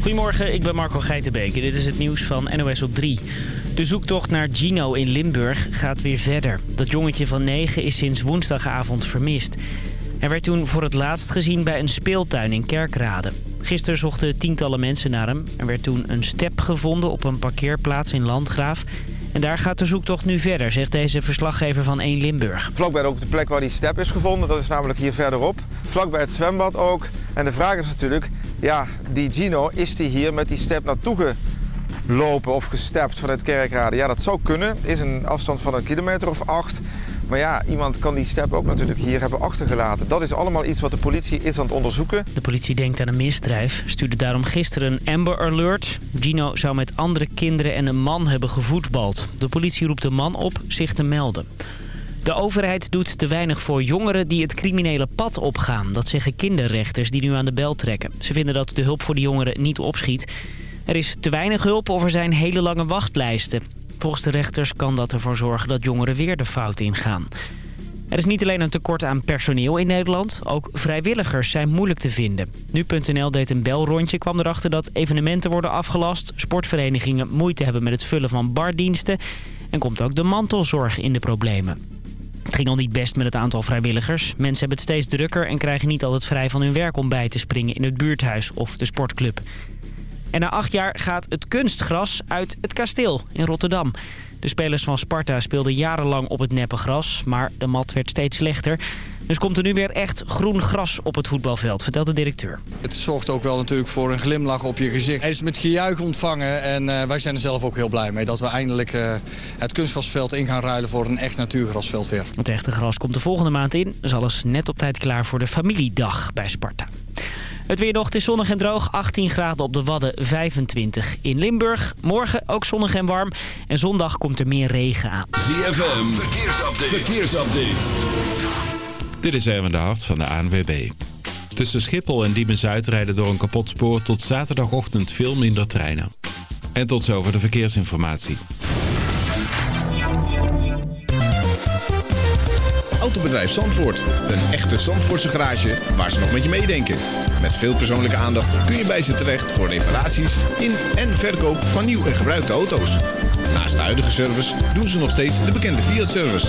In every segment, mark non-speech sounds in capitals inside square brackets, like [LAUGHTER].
Goedemorgen, ik ben Marco Geitenbeek en dit is het nieuws van NOS op 3. De zoektocht naar Gino in Limburg gaat weer verder. Dat jongetje van 9 is sinds woensdagavond vermist. Hij werd toen voor het laatst gezien bij een speeltuin in Kerkrade. Gisteren zochten tientallen mensen naar hem. Er werd toen een step gevonden op een parkeerplaats in Landgraaf. En daar gaat de zoektocht nu verder, zegt deze verslaggever van 1 Limburg. Vlakbij ook de plek waar die step is gevonden, dat is namelijk hier verderop. Vlakbij het zwembad ook. En de vraag is natuurlijk, ja, die Gino, is die hier met die step naartoe gelopen of gestept vanuit Kerkrade? Ja, dat zou kunnen. Is een afstand van een kilometer of acht. Maar ja, iemand kan die step ook natuurlijk hier hebben achtergelaten. Dat is allemaal iets wat de politie is aan het onderzoeken. De politie denkt aan een misdrijf, stuurde daarom gisteren een Amber Alert. Gino zou met andere kinderen en een man hebben gevoetbald. De politie roept de man op zich te melden. De overheid doet te weinig voor jongeren die het criminele pad opgaan. Dat zeggen kinderrechters die nu aan de bel trekken. Ze vinden dat de hulp voor de jongeren niet opschiet. Er is te weinig hulp of er zijn hele lange wachtlijsten. Volgens de rechters kan dat ervoor zorgen dat jongeren weer de fout ingaan. Er is niet alleen een tekort aan personeel in Nederland, ook vrijwilligers zijn moeilijk te vinden. Nu.nl deed een belrondje, kwam erachter dat evenementen worden afgelast... sportverenigingen moeite hebben met het vullen van bardiensten... en komt ook de mantelzorg in de problemen. Het ging al niet best met het aantal vrijwilligers. Mensen hebben het steeds drukker en krijgen niet altijd vrij van hun werk om bij te springen in het buurthuis of de sportclub. En na acht jaar gaat het kunstgras uit het kasteel in Rotterdam. De spelers van Sparta speelden jarenlang op het neppe gras, maar de mat werd steeds slechter. Dus komt er nu weer echt groen gras op het voetbalveld, vertelt de directeur. Het zorgt ook wel natuurlijk voor een glimlach op je gezicht. Hij is met gejuich ontvangen en uh, wij zijn er zelf ook heel blij mee... dat we eindelijk uh, het kunstgrasveld in gaan ruilen voor een echt natuurgrasveld weer. Het echte gras komt de volgende maand in. Dus alles net op tijd klaar voor de familiedag bij Sparta. Het weer nog, het is zonnig en droog. 18 graden op de Wadden, 25 in Limburg. Morgen ook zonnig en warm. En zondag komt er meer regen aan. ZFM, verkeersupdate. verkeersupdate. Dit is Erwin de Hart van de ANWB. Tussen Schiphol en Diemen-Zuid rijden door een kapot spoor tot zaterdagochtend veel minder treinen. En tot zover de verkeersinformatie. Autobedrijf Zandvoort. Een echte Zandvoortse garage waar ze nog met je meedenken. Met veel persoonlijke aandacht kun je bij ze terecht voor reparaties in en verkoop van nieuw en gebruikte auto's. Naast de huidige service doen ze nog steeds de bekende Fiat-service.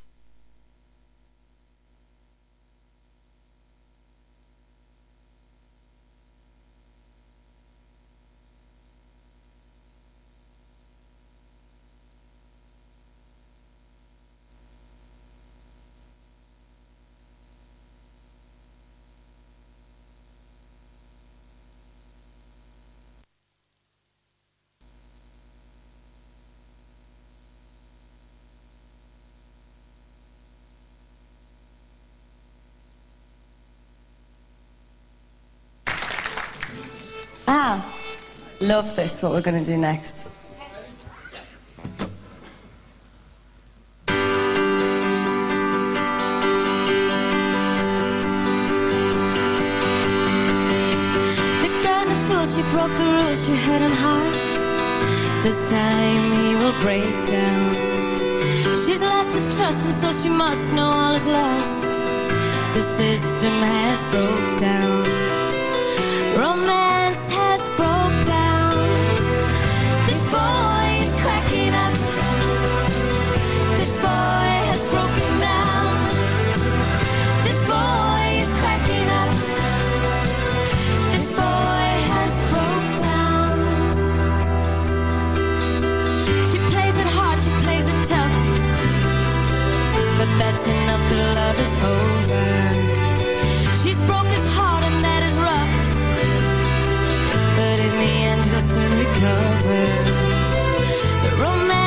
Ah, love this, what we're going to do next. She broke the rules, she hurt him hard. This time he will break down. She's lost his trust, and so she must know all is lost. The system has broke down. Romance love is over. She's broke his heart and that is rough but in the end he'll soon recover. The romance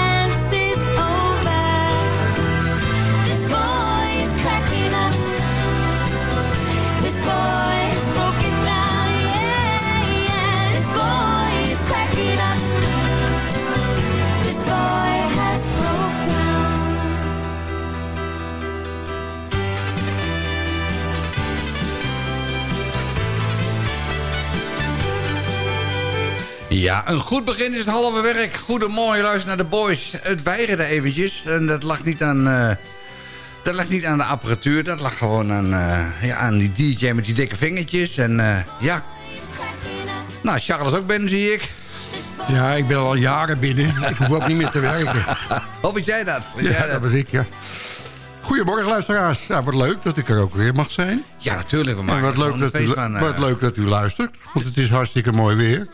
Ja, een goed begin is het halve werk. Goedemorgen, luister naar de boys. Het weigerde eventjes. En dat lag niet aan... eh, dat lag niet aan de apparatuur. Dat lag gewoon aan, eh, ja, aan die DJ met die dikke vingertjes. En eh, ja... Nou, Charles ook binnen, zie ik. Ja, ik ben al jaren binnen. Ik hoef ook niet meer te werken. [LAUGHS] Weet jij dat? Ja, jij dat dat? was ik, ja. Goedemorgen, luisteraars. Ja, wat leuk dat ik er ook weer mag zijn. Ja, natuurlijk. We En maken wat leuk, dat u, van. wat leuk dat u luistert. Want het is hartstikke mooi weer.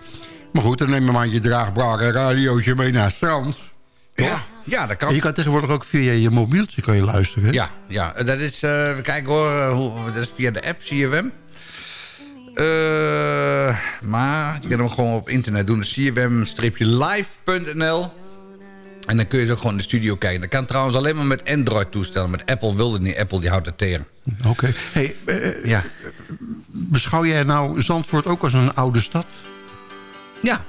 Maar goed, dan neem je maar je draagbare radiootje mee naar het strand. ja, ja, dat En kan. je kan tegenwoordig ook via je mobieltje kan je luisteren. hè? Ja, ja, dat is, eh we kijken hoor, eh, hoe, dat is via de app, CWM. Eh maar je kan hem gewoon op internet doen, cwm-live.nl. En dan kun je ook gewoon in de studio kijken. Dat kan trouwens alleen maar met Android-toestellen. Met Apple wil het niet. Apple die houdt het tegen. Oké. Hey, Ja. beschouw jij nou Zandvoort ook als een oude stad? Ja.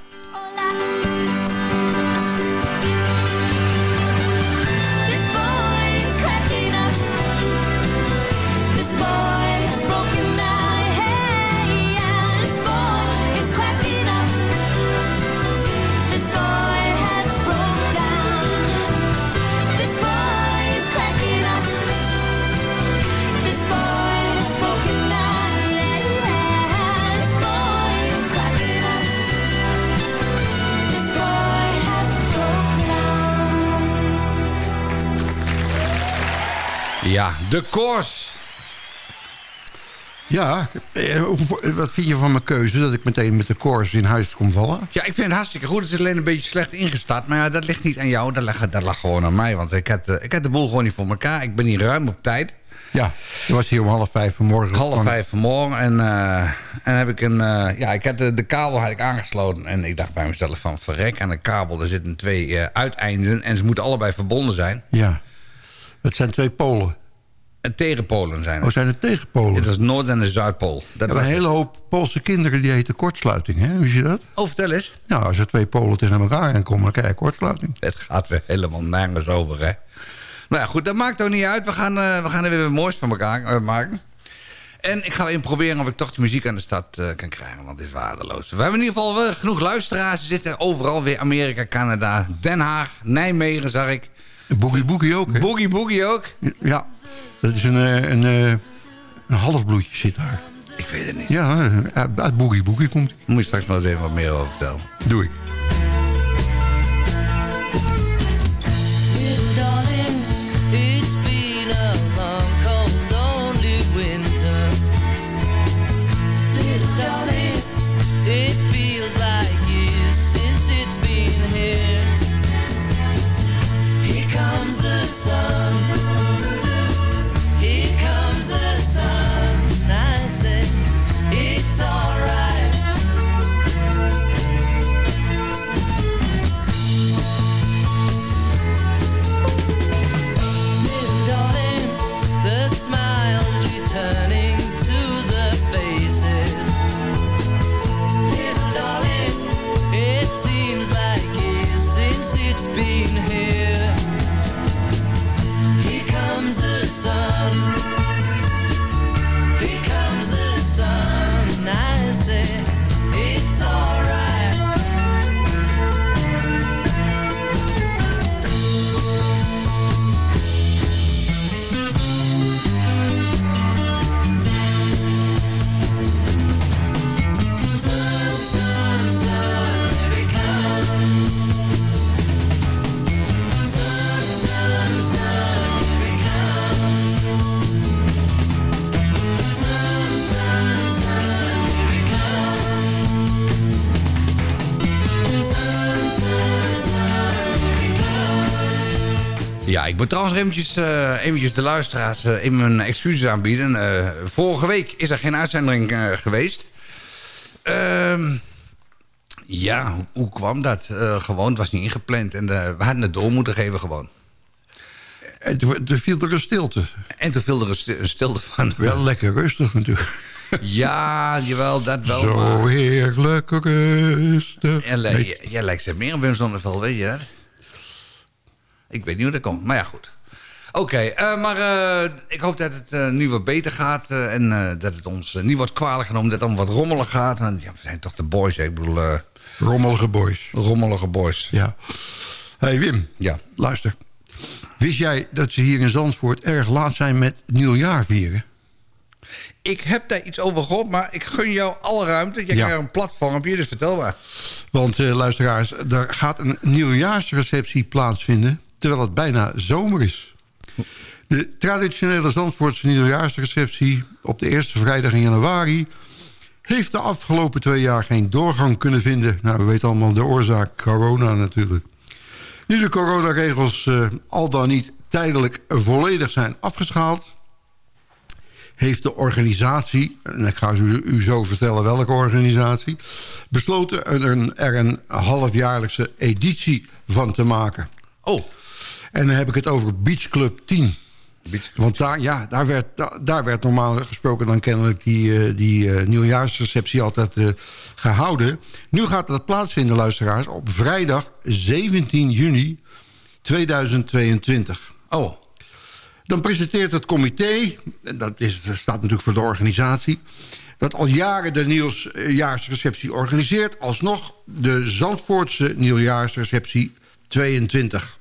Ja, de koers. Ja, eh, wat vind je van mijn keuze dat ik meteen met de koers in huis kom vallen? Ja, ik vind het hartstikke goed. Het is alleen een beetje slecht ingestart. Maar ja, dat ligt niet aan jou. Dat lag, dat lag gewoon aan mij. Want ik had, eh, ik had de boel gewoon niet voor elkaar. Ik ben hier ruim op tijd. Ja, je was hier om half vijf vanmorgen. Half vijf vanmorgen. En, eh, en heb ik een... ja, ik had de, de kabel had ik aangesloten. En ik dacht bij mezelf van... Verrek, aan de kabel er zitten twee uiteinden. En ze moeten allebei verbonden zijn. Ja, het zijn twee polen. En tegenpolen zijn Oh, het. zijn het tegenpolen? Dit is Noord- en de Zuidpool. Dat We hebben was een het. hele hoop Poolse kinderen die heten kortsluiting, hè? Wist je dat? Oh, vertel eens. Nou, als er twee polen tegen elkaar aankomen, dan krijg je kortsluiting. Het gaat weer helemaal nergens over, hè. Nou ja, goed, dat maakt ook niet uit. We gaan, eh, we gaan er weer wat moois van elkaar eh, maken. En ik ga even proberen of ik toch de muziek aan de stad eh, kan krijgen, want het is waardeloos. We hebben in ieder geval wel genoeg luisteraars. Ze zitten overal weer. Amerika, Canada, Den Haag, Nijmegen, zag ik. Boogie Boogie ook, hè? Boogie Boogie ook. Ja, dat is een, eh, een, eh, een halfbloedje zit daar. Ik weet het niet. Ja, eh, uit, Boogie Boogie komt. Moet je straks maar eens even wat meer over vertellen. Doe ik. Ja, ik moet trouwens eventjes, eh, eventjes de luisteraars eh, even mijn excuses aanbieden. Eh, vorige week is er geen uitzending geweest. Ehm, ja, hoe, hoe kwam dat? Gewoon, het was niet ingepland. En we hadden het door moeten geven gewoon. En toen, toen viel er een stilte. En toen viel er een sti- een stilte van. Wel lekker rustig natuurlijk. Ja, jawel, dat wel. Zo maar... heerlijk rustig. Jij, lijkt- jij lijkt ze meer op Wim Sonneveld, weet je dat? Ik weet niet hoe dat komt, maar ja, goed. Oké, eh, maar eh, ik hoop dat het eh, nu wat beter gaat. en dat het ons niet wordt kwalijk genomen. Dat het allemaal wat rommelig gaat. Want ja, we zijn toch de boys, hè? ik bedoel... Rommelige boys. Rommelige boys. Ja. hey Wim. Ja. Luister. Wist jij dat ze hier in Zandvoort erg laat zijn met nieuwjaar vieren? Ik heb daar iets over gehoord, maar ik gun jou alle ruimte. Jij Ja. krijgt een platformpje, dus vertel maar. Want luisteraars, er gaat een nieuwjaarsreceptie plaatsvinden... terwijl het bijna zomer is. De traditionele Zandvoortse nieuwjaarsreceptie... op de eerste vrijdag in januari... heeft de afgelopen twee jaar geen doorgang kunnen vinden. Nou, we weten allemaal de oorzaak, corona natuurlijk. Nu de coronaregels eh, al dan niet tijdelijk volledig zijn afgeschaald... heeft de organisatie, en ik ga u, u zo vertellen welke organisatie... besloten er een, er een halfjaarlijkse editie van te maken. Oh. En dan heb ik het over Beach Club 10. Want daar, ja, daar, werd, daar, werd normaal gesproken dan kennelijk die, eh, die eh, nieuwjaarsreceptie altijd eh, gehouden. Nu gaat dat plaatsvinden, luisteraars, op vrijdag 17 juni 2022. Oh. Dan presenteert het comité, en dat, is, dat staat natuurlijk voor de organisatie... dat al jaren de nieuwjaarsreceptie organiseert... alsnog de Zandvoortse nieuwjaarsreceptie 22.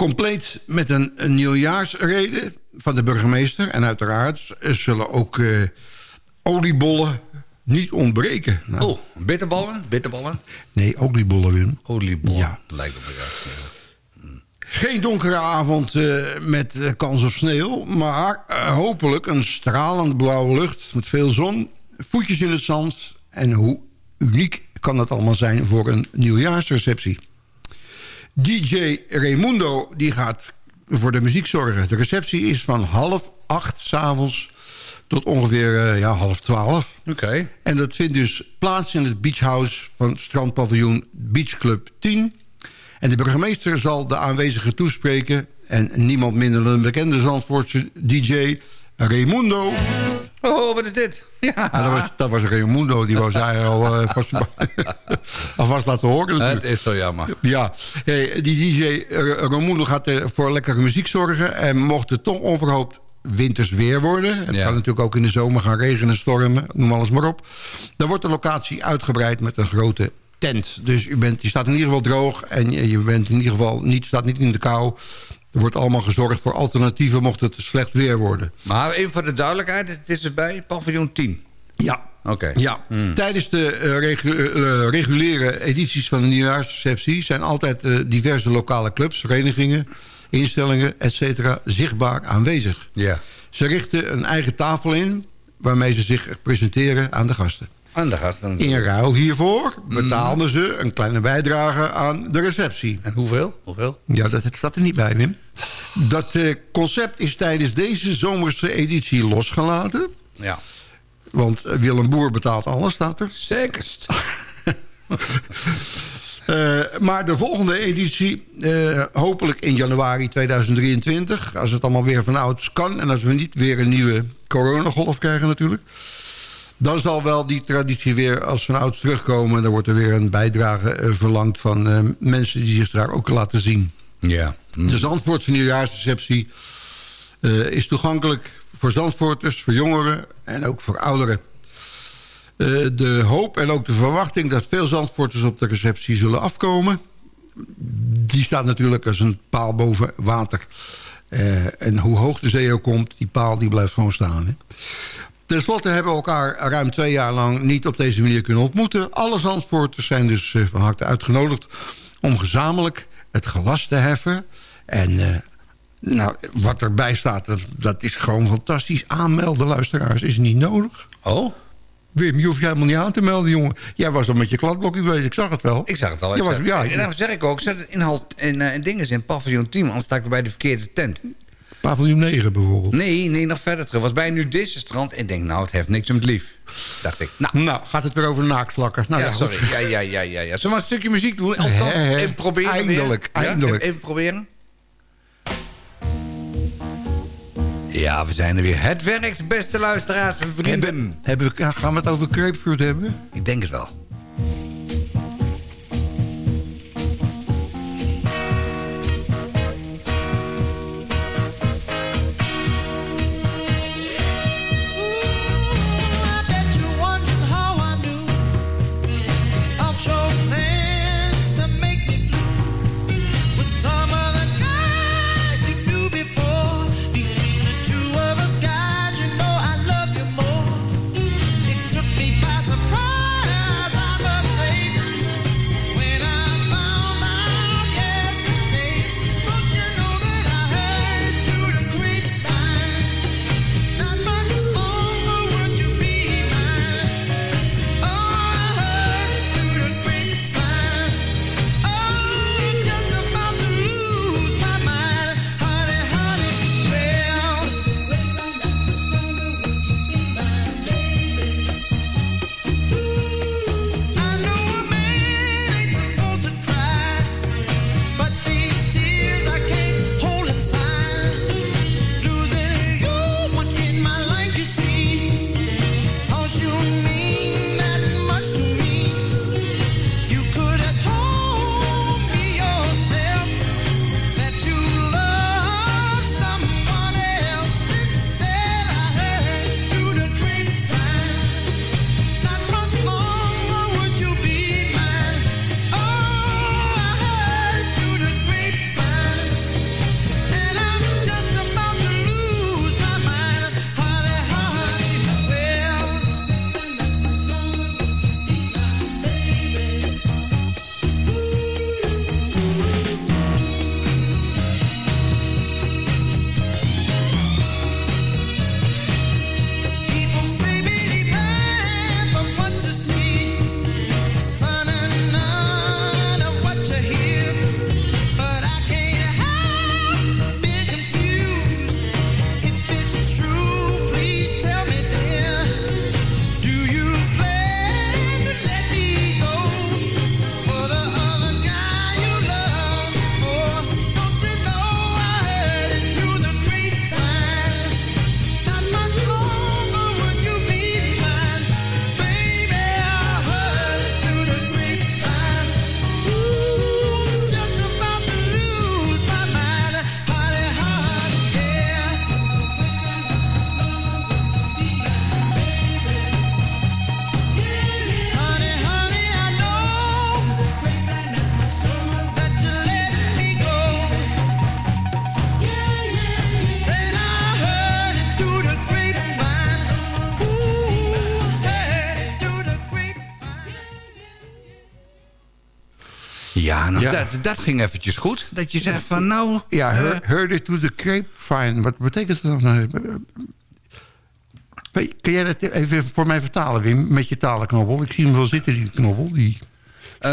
Compleet met een, een nieuwjaarsrede van de burgemeester. En uiteraard zullen ook eh, oliebollen niet ontbreken. Nou, Oh, bitterballen? Bitterballen? Nee, oliebollen, Wim. Oliebollen. Ja. Lijkt op elkaar. Geen donkere avond eh, met eh, kans op sneeuw... maar hopelijk een stralend blauwe lucht met veel zon... voetjes in het zand en hoe uniek kan dat allemaal zijn voor een nieuwjaarsreceptie. DJ Raimundo die gaat voor de muziek zorgen. De receptie is van half acht s'avonds tot ongeveer eh, ja, half twaalf. Oké. En dat vindt dus plaats in het beachhouse van strandpaviljoen Beach Club 10. En de burgemeester zal de aanwezigen toespreken... en niemand minder dan de bekende Zandvoortse DJ Raimundo. Oh, wat is dit? Ja. Ja, dat, was, dat was Raimundo, die was hij al eh, [LAUGHS] vast, alvast laten horen natuurlijk. Het is zo jammer. Ja, hey, die DJ Raimundo gaat eh, voor lekkere muziek zorgen... en mocht het toch onverhoopt winters weer worden... het Ja. kan natuurlijk ook in de zomer gaan regenen, stormen, noem alles maar op... dan wordt de locatie uitgebreid met een grote tent. Dus u bent, je staat in ieder geval droog en je je bent in ieder geval niet, staat niet in de kou... Er wordt allemaal gezorgd voor alternatieven mocht het slecht weer worden. Maar even voor de duidelijkheid, het is erbij paviljoen 10. Ja. Oké. Ja, tijdens de eh, regu- eh, reguliere edities van de nieuwjaarsreceptie... zijn altijd eh, diverse lokale clubs, verenigingen, instellingen, et cetera... zichtbaar aanwezig. Ja. Ze richten een eigen tafel in... waarmee ze zich presenteren aan de gasten. In ruil hiervoor betaalden ze een kleine bijdrage aan de receptie. En hoeveel? Hoeveel? Ja, dat staat er niet bij, Wim. Dat eh, concept is tijdens deze zomerse editie losgelaten... Ja. Want eh, Willem Boer betaalt alles, staat er. Zekerst. [LAUGHS] Eh, maar de volgende editie, hopelijk in januari 2023... als het allemaal weer van ouds kan... en als we niet weer een nieuwe coronagolf krijgen natuurlijk... dan zal wel die traditie weer als van ouds terugkomen... en dan wordt er weer een bijdrage eh, verlangd van eh, mensen... die zich daar ook laten zien. Ja. De Zandvoortse nieuwjaarsreceptie eh, is toegankelijk voor Zandvoorters, voor jongeren en ook voor ouderen. De hoop en ook de verwachting dat veel Zandvoorters op de receptie zullen afkomen... die staat natuurlijk als een paal boven water. En hoe hoog de zee ook komt, die paal die blijft gewoon staan. Hè. Ten slotte hebben we elkaar ruim twee jaar lang niet op deze manier kunnen ontmoeten. Alle Zandvoorters zijn dus eh, van harte uitgenodigd om gezamenlijk het gelas te heffen. En eh, nou, wat erbij staat, dat, dat is gewoon fantastisch. Aanmelden, luisteraars, is niet nodig. Oh? Wim, je hoeft je helemaal niet aan te melden, jongen. Jij was al met je kladblokje bezig, ik zag het wel. Ik zag het al. Ik was- ja, en dan zeg ik ook, zet het inhoud en, eh, en dingen in paviljoen 10, anders sta ik bij de verkeerde tent. Paviljoen 9 bijvoorbeeld. Nee, nee, nog verder terug. Was bij nu deze strand en ik denk, nou, het heeft niks met lief. Dacht ik. Nou, Nou, gaat het weer over naakslakken. Nou, ja, ja, sorry. Ja, ja, ja, ja, ja. Zullen we een stukje muziek doen? Althans, even proberen weer? Eindelijk, Ja? eindelijk. Even proberen. Ja, we zijn er weer. Het werkt, beste luisteraars en vrienden. Hebben, hebben we, gaan we het over grapefruit hebben? Ik denk het wel. Dat, ging eventjes goed. Dat je zegt van nou... Ja, eh, heard, it to the grapevine. Wat betekent dat dan? Eh, Weet- Kun jij dat even voor mij vertalen, Wim, met je talenknobbel? Ik zie hem wel zitten, die knobbel. Die... eh,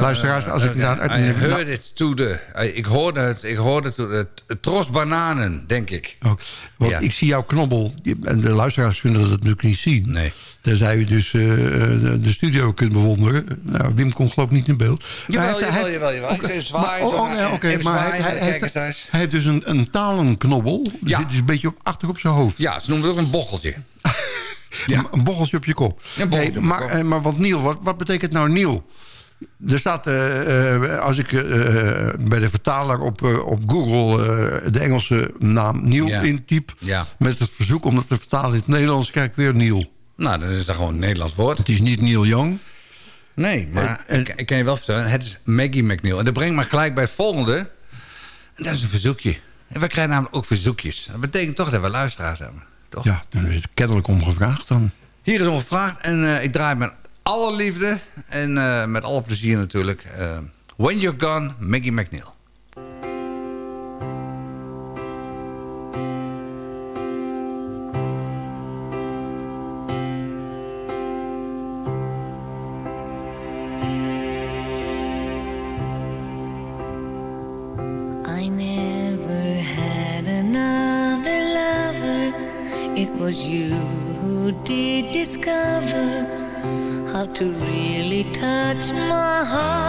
Luisteraars, als ik eh, naar- uit- I heard it to the... eh, Ik hoorde het, ik hoorde het, het tros bananen, denk ik. Oh, want Ja. ik zie jouw knobbel, en de luisteraars kunnen dat natuurlijk niet zien. Nee. Tenzij u dus eh, de, de studio kunt bewonderen. Nou, Wim komt geloof ik niet in beeld. Jawel, hij- jawel, jawel, jawel. Ik Oké, zwaaien, maar- oh, oh, ja, Oké, even maar hij, zwaaien, hij, heeft, hij heeft dus een, een talenknobbel. Ja. zit dus een beetje op, achter op zijn hoofd. Ja, ze noemen het ook een bocheltje. [LAUGHS] Een- Een bocheltje op je kop. Nee, maar, eh, maar wat Niel, wat, wat betekent nou Niel? Er staat, eh, eh, als ik eh, bij de vertaler op, op Google de Engelse naam Ja. intyp... Ja. met het verzoek om dat te vertalen in het Nederlands... krijg ik weer Niel. Nou, dan is dat gewoon een Nederlands woord. Het is niet Neil Young. Nee, maar En- ik, ik kan je wel vertellen, het is Maggie McNeil. En dat brengt me gelijk bij het volgende. En dat is een verzoekje. En wij krijgen namelijk ook verzoekjes. Dat betekent toch dat we luisteraars hebben. Toch? Ja, daar is het kennelijk om gevraagd dan. Hier is om gevraagd en ik draai met alle liefde en eh, met alle plezier natuurlijk. eh, When You're Gone, Maggie McNeil. To really touch my heart.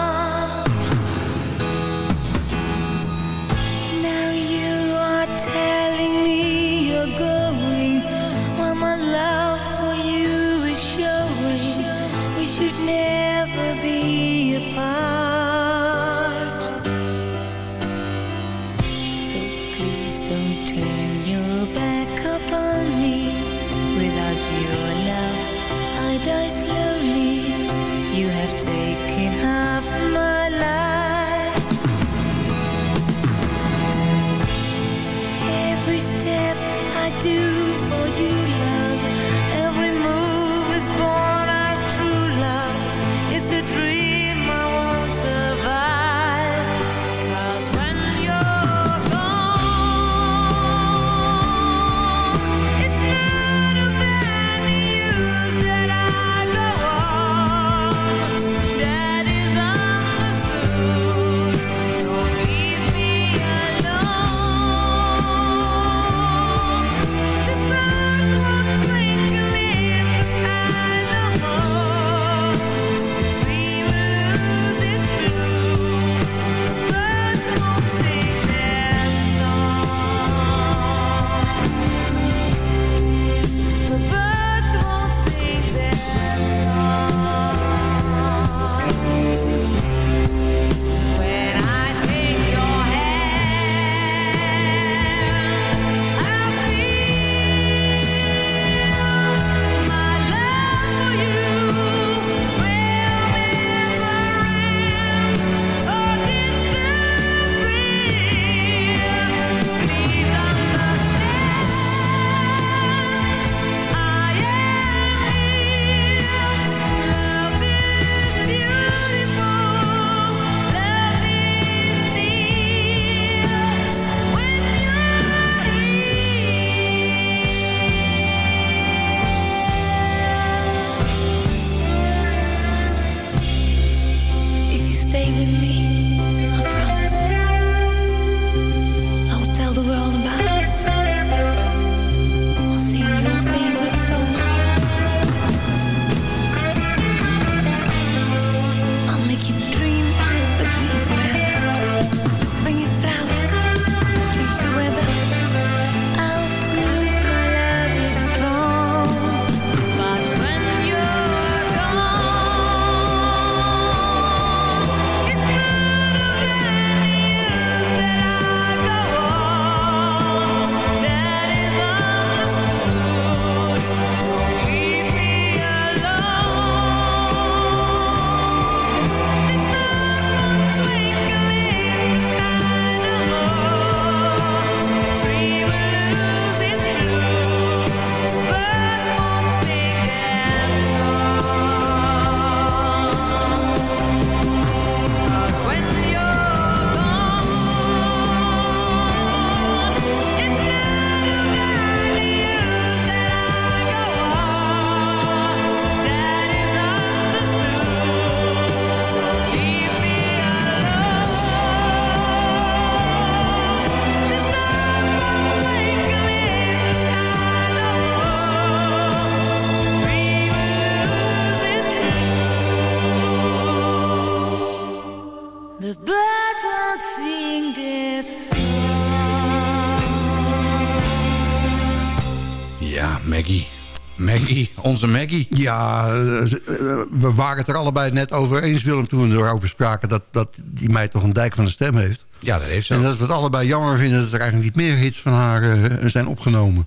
We waren het er allebei net over eens, Willem, toen we erover spraken... dat, dat die meid toch een dijk van de stem heeft. Ja, dat heeft ze. En dat we het allebei jammer vinden dat er eigenlijk niet meer hits van haar eh, zijn opgenomen.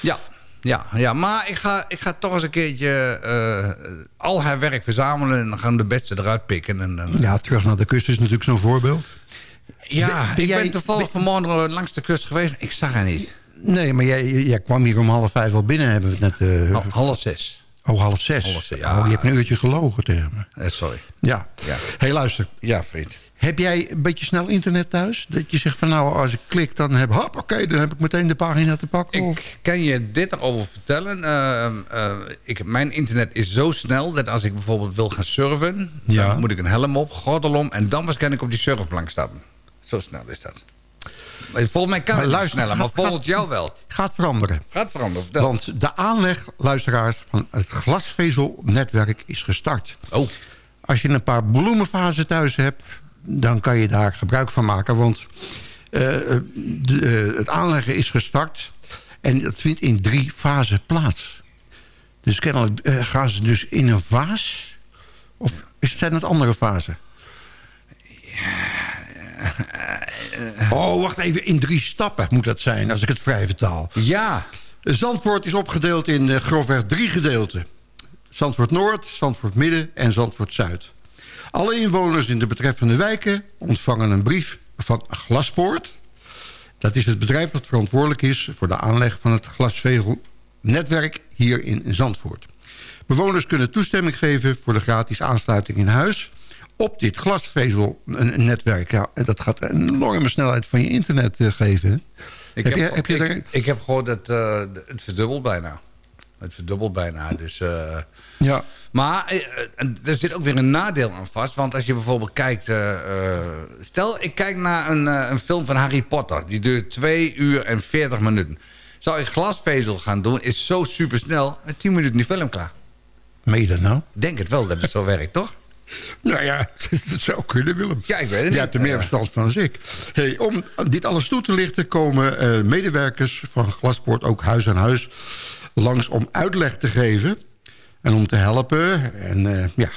Ja, ja, ja. maar ik ga, ik ga toch eens een keertje eh, al haar werk verzamelen... en dan gaan we de beste eruit pikken. En, dan- Ja, Terug naar de kust is natuurlijk zo'n voorbeeld. ja, Ben- ben ik jij- ben toevallig vanmorgen langs de kust geweest. Ik zag haar niet. Nee, maar jij, jij kwam hier om half vijf al binnen, hebben we het net... eh, Hal- half zes. Oh, half zes. half zes, ja. Oh, je hebt een uurtje gelogen tegen me. Eh, sorry. Ja. Ja. hey, luister. Ja, vriend. Heb jij een beetje snel internet thuis? Dat je zegt van nou, als ik klik, dan heb, hop, oké, dan heb ik meteen de pagina te pakken. of- Ik kan je dit erover vertellen. Eh, eh, ik, mijn internet is zo snel dat als ik bijvoorbeeld wil gaan surfen... Ja. dan moet ik een helm op, gordel om... en dan waarschijnlijk op die surfplank stappen. Zo snel is dat. Volgens mij kan het luister, sneller, maar volgens jou wel. Gaat veranderen. Gaat veranderen. Want de aanleg, luisteraars, van het glasvezelnetwerk is gestart. Oh, Als je een paar bloemenvazen thuis hebt, dan kan je daar gebruik van maken. Want eh, de, eh, het aanleggen is gestart en dat vindt in drie fasen plaats. Dus kennelijk eh, gaan ze dus in een vaas? Of is- zijn het andere fasen? Oh, wacht even. In drie stappen moet dat zijn, als ik het vrij vertaal. ja. Zandvoort is opgedeeld in eh, grofweg drie gedeelten. Zandvoort Noord, Zandvoort Midden en Zandvoort Zuid. Alle inwoners in de betreffende wijken ontvangen een brief van Glaspoort. Dat is het bedrijf dat verantwoordelijk is voor de aanleg van het glasvezelnetwerk hier in Zandvoort. Bewoners kunnen toestemming geven voor de gratis aansluiting in huis op dit glasvezelnetwerk. Ja, en dat gaat een enorme snelheid van je internet eh, geven. Ik heb, heb, je, heb je ik, er... ik heb gehoord dat eh, het verdubbelt bijna. Het verdubbelt bijna. Dus, eh, Ja, maar er zit ook weer een nadeel aan vast. Want als je bijvoorbeeld kijkt... stel, ik kijk naar een, een film van Harry Potter. Die duurt 2 uur en 40 minuten. Zou ik glasvezel gaan doen, is zo supersnel. In 10 minuten die film klaar. meen je dat nou? Denk het wel dat het zo [LAUGHS] werkt, toch? Nou ja, [LAUGHS] dat zou kunnen, Willem. Ja, ik weet het Je niet. hebt er meer verstand van dan ik. Hey, om dit alles toe te lichten komen eh, medewerkers van Glaspoort... ook huis aan huis langs om uitleg te geven... en om te helpen. En eh, ja,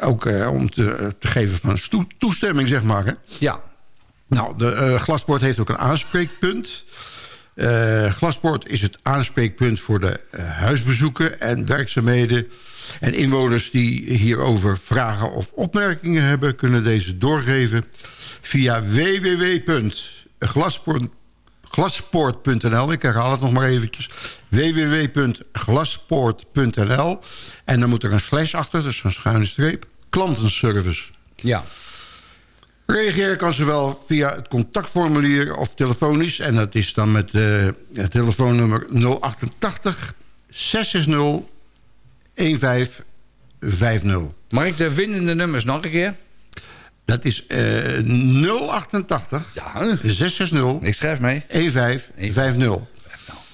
ook eh, om te, te geven van toestemming, zeg maar. Hè. Ja, Nou, de Glaspoort heeft ook een aanspreekpunt. Eh, Glaspoort is het aanspreekpunt voor de eh, huisbezoeken en werkzaamheden. En inwoners die hierover vragen of opmerkingen hebben... kunnen deze doorgeven via www.glaspoort glaspoort.nl. Ik herhaal het nog maar eventjes. www.glaspoort.nl. En dan moet er een slash achter, dus een schuine streep. Klantenservice. ja. Reageren kan zowel via het contactformulier of telefonisch. En dat is dan met eh, het telefoonnummer 088 660 1550. Mag ik de winnende nummers nog een keer? Dat is eh 088 Ja, 660 ik schrijf mee. 1550.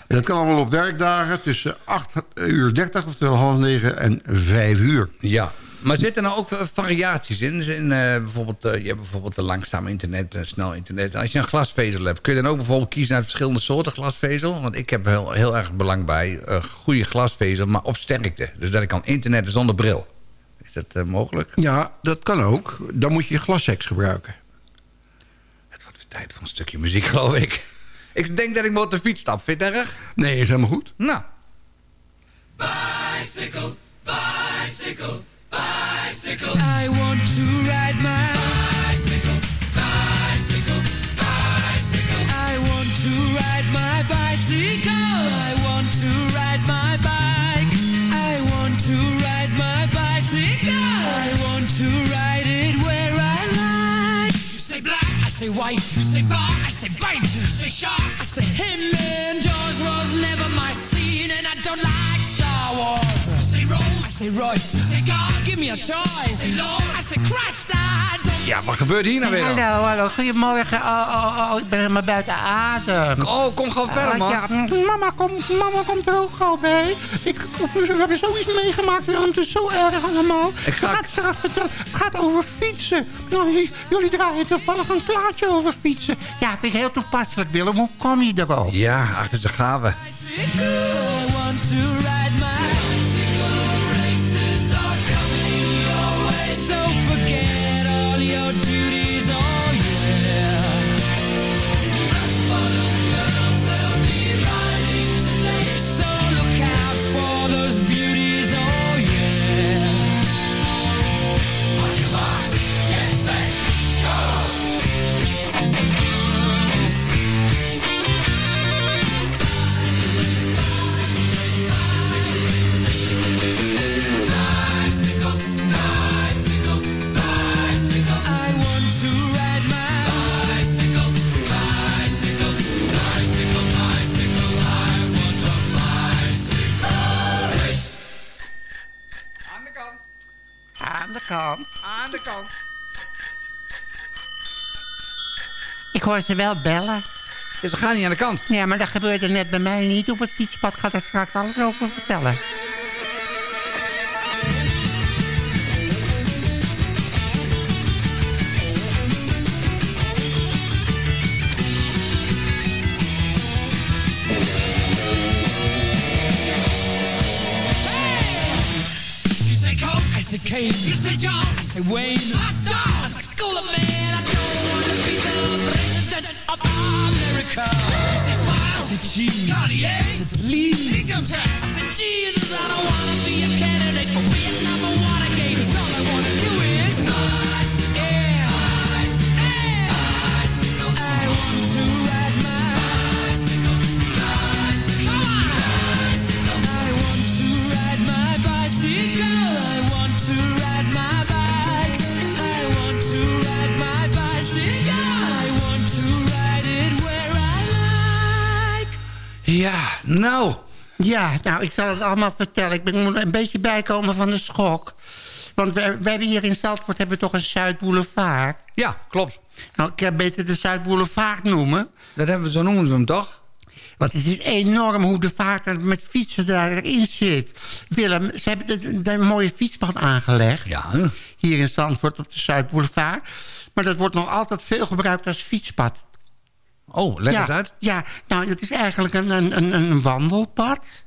En dat kan allemaal op werkdagen tussen 8 uur 30, oftewel half 9 en 5 uur. Ja. Maar zitten er nou ook eh, variaties in? Dus in eh, bijvoorbeeld, eh, je hebt bijvoorbeeld een langzaam internet en snel internet. En als je een glasvezel hebt, kun je dan ook bijvoorbeeld kiezen uit verschillende soorten glasvezel? Want ik heb heel, heel erg belang bij eh, goede glasvezel, maar op sterkte. Dus dat ik kan internetten zonder bril. Is dat eh, mogelijk? Ja, dat kan ook. Dan moet je glasseks gebruiken. Het wordt weer tijd voor een stukje muziek, geloof ik. Ik denk dat ik maar op de fiets stap. Vind je het erg? Nee, is helemaal goed. Nou. Bicycle, bicycle, bicycle. I want to ride my bicycle, bicycle, bicycle. I want to ride my bicycle. I want to ride my bike. I want to ride my bicycle. I want to ride it where I like. You say black, I say white. You say bar, I say bite. You say shark, I say him. And Jaws was never my scene, and I don't like Star Wars. You say Rose, I say Royce. Me a choice. Say Lord, I say Christ, I don't. Ja, wat gebeurt hier nou weer? dan? Hallo, hallo, goedemorgen. Oh, oh, oh, ik ben helemaal buiten adem. Oh, kom gewoon verder, Ah, man. ja, mm, mama, kom, mama komt er ook gauw bij. Ik, we hebben zoiets meegemaakt. Het is zo erg allemaal. Ik ga- Het gaat straks vertellen. Het gaat over fietsen. Nou, jullie draaien toevallig een plaatje over fietsen. Ja, vind ik heel toepasselijk, Willem. Hoe kom je erop? Ja, achter de gave. Aan de kant. Aan de kant. Ik hoor ze wel bellen. Dus ze gaan niet aan de kant. Ja, maar dat gebeurde net bij mij niet op het fietspad. Ik ga daar straks alles over vertellen. Kane. You say John, I say Wayne. Hot dog, I say Cooler Man. I don't want to be the president of America. I say Smile, I say Cheese. Cartier, I say Please. Income tax, I say Jesus. I don't want to be a candidate for Vietnam Ja, nou. Ja, nou, ik zal het allemaal vertellen. Ik ben- moet een beetje bijkomen van de schok. Want we, we hebben hier in Zandvoort hebben we toch een Zuidboulevard. Ja, klopt. Nou, ik kan beter de Zuidboulevard noemen. Dat hebben we, zo noemen ze hem toch? Want het is enorm hoe de vaart met fietsen daarin zit. Willem, ze hebben een mooie fietspad aangelegd. Ja. Hier in Zandvoort op de Zuidboulevard. Maar dat wordt nog altijd veel gebruikt als fietspad. Oh, leg ja, eens uit. Ja, nou, het is eigenlijk een, een, een, wandelpad.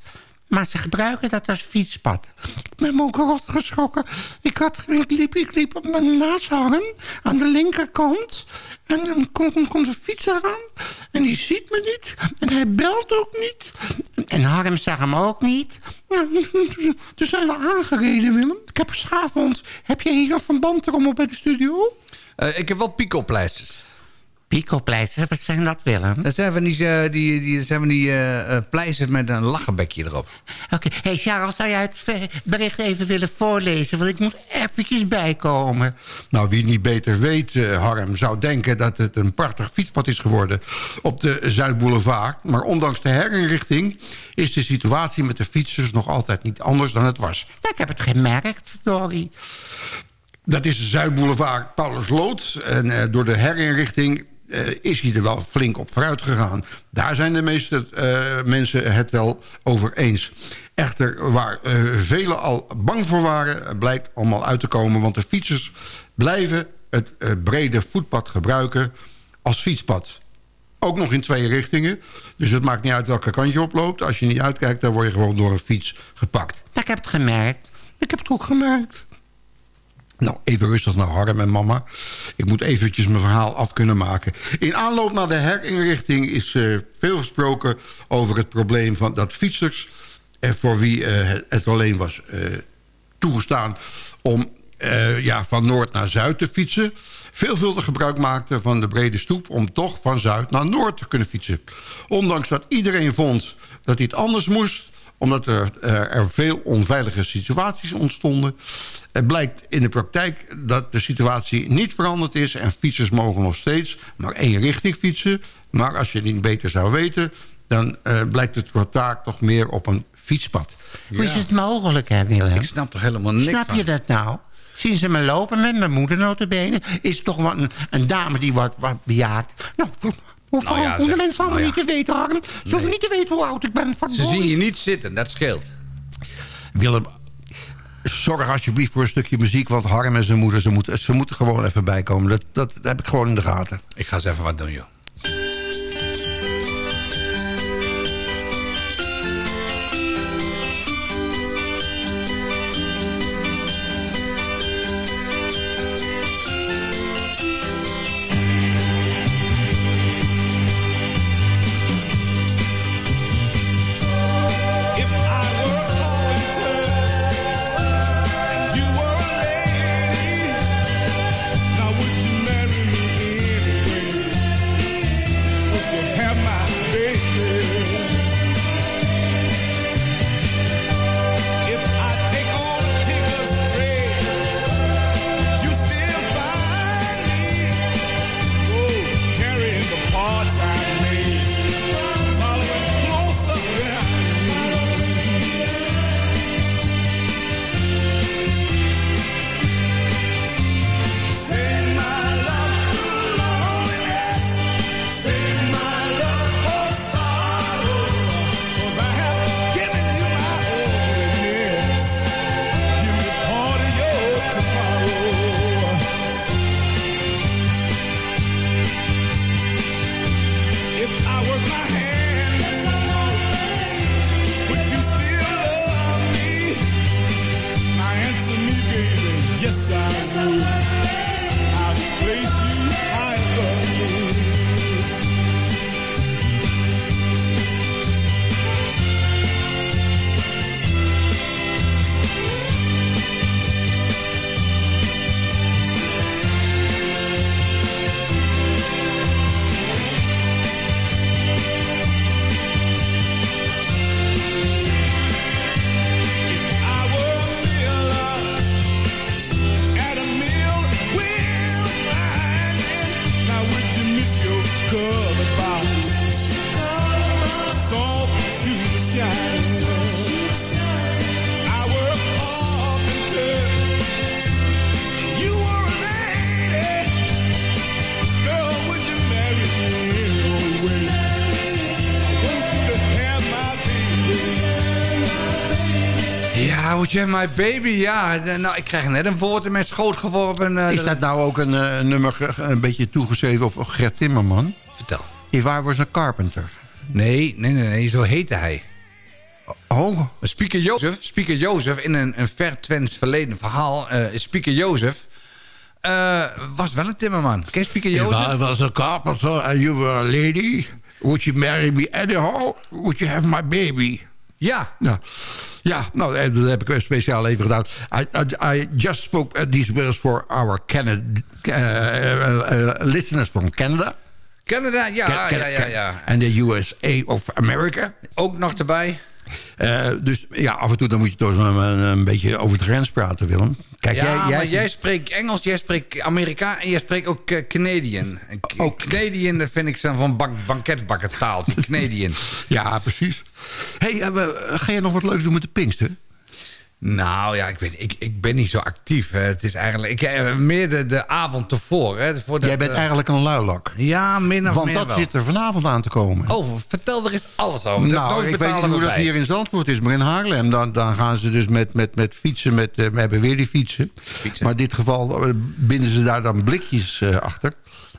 Maar ze gebruiken dat als fietspad. Ik ben me ook rot geschrokken. Ik, had, ik, liep, ik liep op mijn aan de linkerkant. En dan komt, komt een fietser aan. En die ziet me niet. En hij belt ook niet. En Harm zag hem ook niet. Nou, [LAUGHS] toen zijn we aangereden, Willem. Ik heb een schaafhond. Heb jij hier een verband erom op bij de studio? Eh, ik heb wel picopleisters. Picopleisters, wat zijn dat, Willem? Dat zijn van die, eh, die, die, zijn van die eh, eh, pleisters met een lachenbekje erop. Oké, hey Charles, zou jij het bericht even willen voorlezen? Want ik moet eventjes bijkomen. Nou, wie niet beter weet, Harm, zou denken dat het een prachtig fietspad is geworden op de Zuidboulevard. Maar ondanks de herinrichting is de situatie met de fietsers nog altijd niet anders dan het was. Ja, ik heb het gemerkt, verdorie. Dat is de Zuidboulevard Paulus Lood. En eh, door de herinrichting eh, is hij er wel flink op vooruit gegaan. Daar zijn de meeste eh, mensen het wel over eens. Echter, waar eh, velen al bang voor waren... blijkt allemaal uit te komen. Want de fietsers blijven het brede voetpad gebruiken als fietspad. Ook nog in twee richtingen. Dus het maakt niet uit welke kant je oploopt. Als je niet uitkijkt, dan word je gewoon door een fiets gepakt. Ik heb het gemerkt. Ik heb het ook gemerkt. Nou, even rustig naar Harm en mama. Ik moet eventjes mijn verhaal af kunnen maken. In aanloop naar de herinrichting is eh, veel gesproken over het probleem van dat fietsers... eh, voor wie eh, het- alleen was toegestaan om ja, van noord naar zuid te fietsen... veelvuldig gebruik maakten van de brede stoep... om toch van zuid naar noord te kunnen fietsen. Ondanks dat iedereen vond dat dit anders moest omdat er, eh, er veel onveilige situaties ontstonden. Het blijkt in de praktijk dat de situatie niet veranderd is... en fietsers mogen nog steeds maar één richting fietsen. Maar als je het niet beter zou weten... dan eh, blijkt het voor taak toch meer op een fietspad. Hoe is het mogelijk, hè, Willem? Ik snap toch helemaal niks Snap van. je dat nou? Zien ze me lopen met mijn moeder notabene? Is het toch wel een, een dame die wat, wat bejaagt? Nou, hoeveel Nou ja, mensen allemaal Nou niet te weten, Harm. Ze hoeven niet te weten hoe oud ik ben. Van Ze zien je niet zitten, dat scheelt. Willem, zorg alsjeblieft voor een stukje muziek... want Harm en zijn moeder, ze moeten, ze moeten gewoon even bijkomen. Dat, dat, dat heb ik gewoon in de gaten. Ik ga eens even wat doen, joh. Would You Have My Baby? Ja, de- nou, ik krijg net een woord in mijn schoot geworpen. eh, Is dat nou ook een, eh, nummer een beetje toegeschreven op Gert Timmerman? Vertel. If I was a carpenter. Nee, nee, nee, nee, zo heette hij. Oh. Speaker Jozef, Speaker Jozef in een, een ver Twents verleden verhaal. eh Speaker Jozef eh, was wel een timmerman. Ken je Speaker If Jozef? I was a carpenter and you were a lady... Would you marry me anyhow? Would you have my baby? Ja. Ja, ja nou, eh, dat heb ik speciaal even gedaan. I, I, I just spoke uh, these words for our Canada, uh, uh, listeners from Canada. Canada, ja, ja, ja, ja. And the USA of America. Ook nog erbij. Eh, dus ja, af en toe dan moet je toch een, een, beetje over de grens praten, Willem. Kijk, ja, jij, jij, maar jij spreekt Engels, jij spreekt Amerikaan en jij spreekt ook eh, Canadian. Ook. Canadian, dat vind ik zo'n van bank, banketbakkertaaltje. Canadian. [LAUGHS] Ja, precies. hey, eh, ga je nog wat leuks doen met de Pinkster? Nou ja, ik, weet, ik, ik ben niet zo actief. Hè. Het is eigenlijk ik, eh, meer de, de avond tevoren. Hè, voordat, Jij bent eigenlijk een luilak. Ja, min of Want meer dat wel. zit er vanavond aan te komen. Oh, vertel er eens alles over. Nou, ik weet niet hoe dat bij. hier in Zandvoort is, maar in Haarlem... dan, dan gaan ze dus met, met, met fietsen, met, eh, we hebben weer die fietsen. Maar in dit geval eh, binden ze daar dan blikjes achter.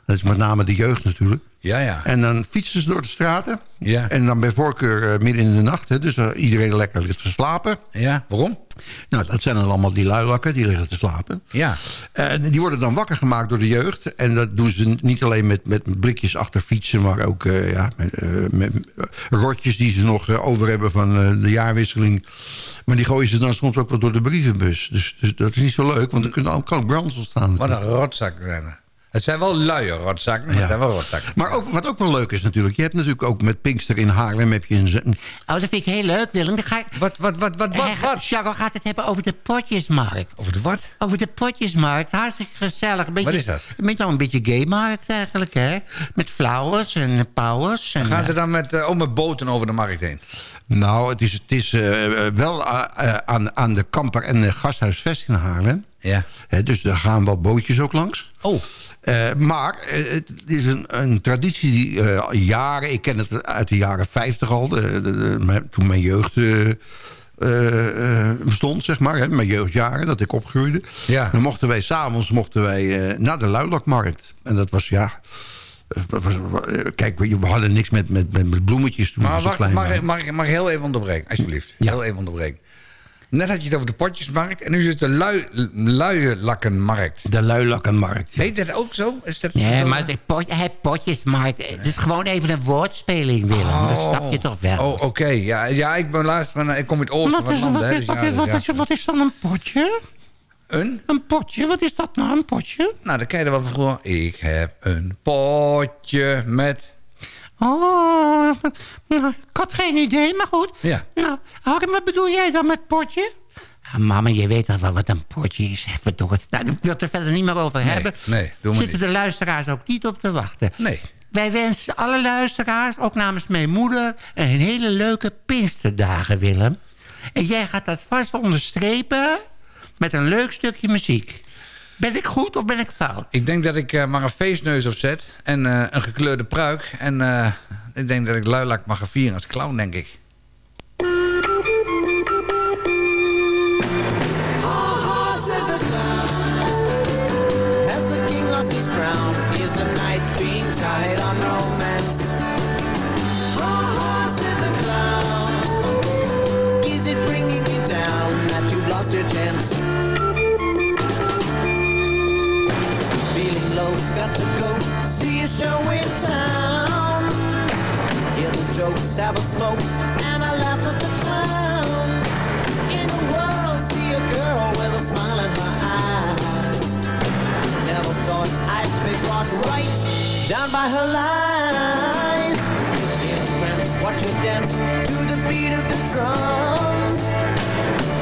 Dat is met name de jeugd natuurlijk. Ja, ja. En dan fietsen ze door de straten. Ja. En dan bij voorkeur eh, midden in de nacht. Hè, dus eh, iedereen lekker ligt te slapen. Ja, waarom? Nou, dat zijn dan allemaal die luilakken, die liggen te slapen. Ja. En die worden dan wakker gemaakt door de jeugd. En dat doen ze niet alleen met, met blikjes achter fietsen... maar ook eh, ja, met, met rotjes die ze nog over hebben van de jaarwisseling. Maar die gooien ze dan soms ook wel door de brievenbus. Dus, dus dat is niet zo leuk, want er kunnen ook kan ook brand ontstaan. Wat een rotzak er. Het zijn wel luie rotzakken, maar Ja. het zijn wel rotzakken. Maar ook, wat ook wel leuk is natuurlijk... je hebt natuurlijk ook met Pinkster in Haarlem... heb je een, Oh, dat vind ik heel leuk, Willem. Dan ga ik... Wat, wat, wat, wat, wat, wat? Charles gaat het hebben over de potjesmarkt. Over de wat? Over de potjesmarkt. Hartstikke gezellig. Een beetje, Wat is dat? Een beetje, nou, een beetje gaymarkt eigenlijk, hè? Met flowers en powers. En, Gaan ze eh, dan met, eh, ook met boten over de markt heen? Nou, het is, het is eh, wel aan, aan de Kamper en de Gasthuisvest in Haarlem. Ja. Dus daar gaan wel bootjes ook langs. Oh. Eh, maar eh, het is een, een traditie die eh, jaren... Ik ken het uit de jaren 50 al. de- de- de- mijn- toen mijn jeugd bestond, zeg maar. Hè, mijn jeugdjaren, dat ik opgroeide. Ja. Dan mochten wij s'avonds mochten wij, naar de Luilakmarkt. En dat was, ja... kijk, we hadden niks met, met, met bloemetjes toen Maar mag, mag, ik- mag ik heel even onderbreken, alsjeblieft? Ja. Heel even onderbreken. Net had je het over de potjesmarkt en nu is het de lui. De Luilakkenmarkt. ja. Heet dat ook zo? Is dat Nee, zo? maar de pot, potjesmarkt. Het is gewoon even een woordspeling, Willem. Dat snap je toch wel? Oh, oké. Ja, ja, ik ben luisteren. Ik kom uit oosten Wat wat, dus wat, ja, is, wat, dan een potje? Een? Een potje? Wat is dat nou, een potje? Nou, dan ken je er wel van vroeger. Ik heb een potje met... Oh, nou, ik had geen idee, maar goed. Ja. Nou, Harm, wat bedoel jij dan met potje? Mama, je weet al wel wat een potje is. Even toch. Nou, ik wil het er verder niet meer over Nee, hebben. nee, doe maar Zitten niet. de luisteraars ook niet op te wachten. Nee. Wij wensen alle luisteraars, ook namens mijn moeder... een hele leuke Pinksterdagen, Willem. En jij gaat dat vast onderstrepen met een leuk stukje muziek. Ben ik goed of ben ik fout? Ik denk dat ik eh, maar een feestneus opzet en eh, een gekleurde pruik. En eh, ik denk dat ik luilak mag gaan vieren als clown, denk ik. Down by her lies. In a trance, watch her dance to the beat of the drums.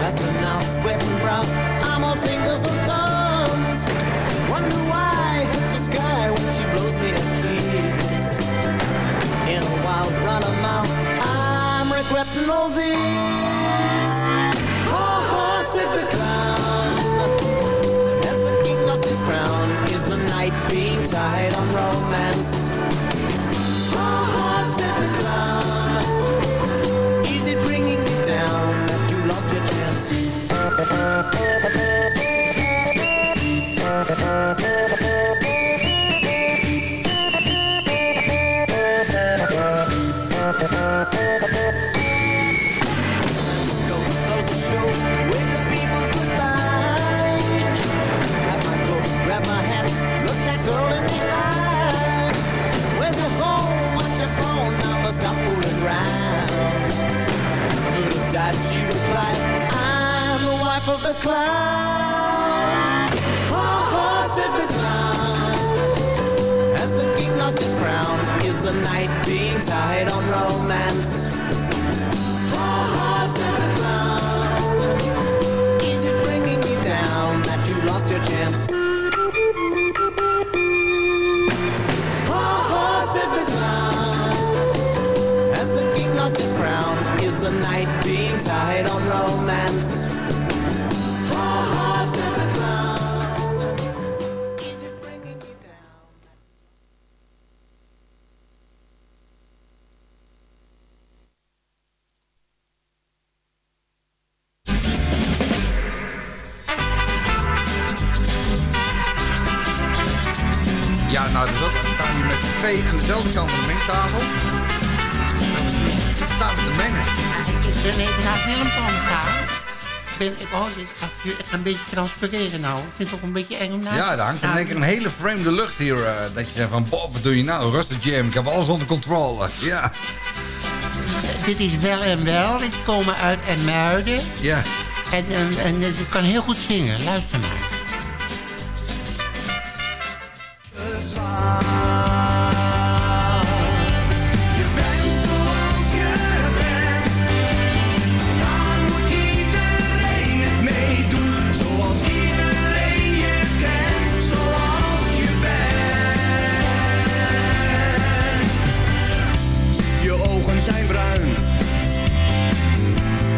Faster now, sweating brown, I'm all fingers and thumbs. Wonder why I hit the sky when she blows me a kiss. In a wild run of mouth, I'm regretting all this. Night being tied on romance? Said the. Is it bringing you down that you lost your chance? Nou. Ik vind het ook een beetje eng om na Ja, te daar hangt een hele vreemde lucht hier. eh, dat je zegt van, Bob, wat doe je nou? Rustig, Jam. Ik heb alles onder controle. [LAUGHS] Ja, Dit is wel en wel. Ik kom uit Ermuiden. ja. En, en, en ik kan heel goed zingen. Luister maar.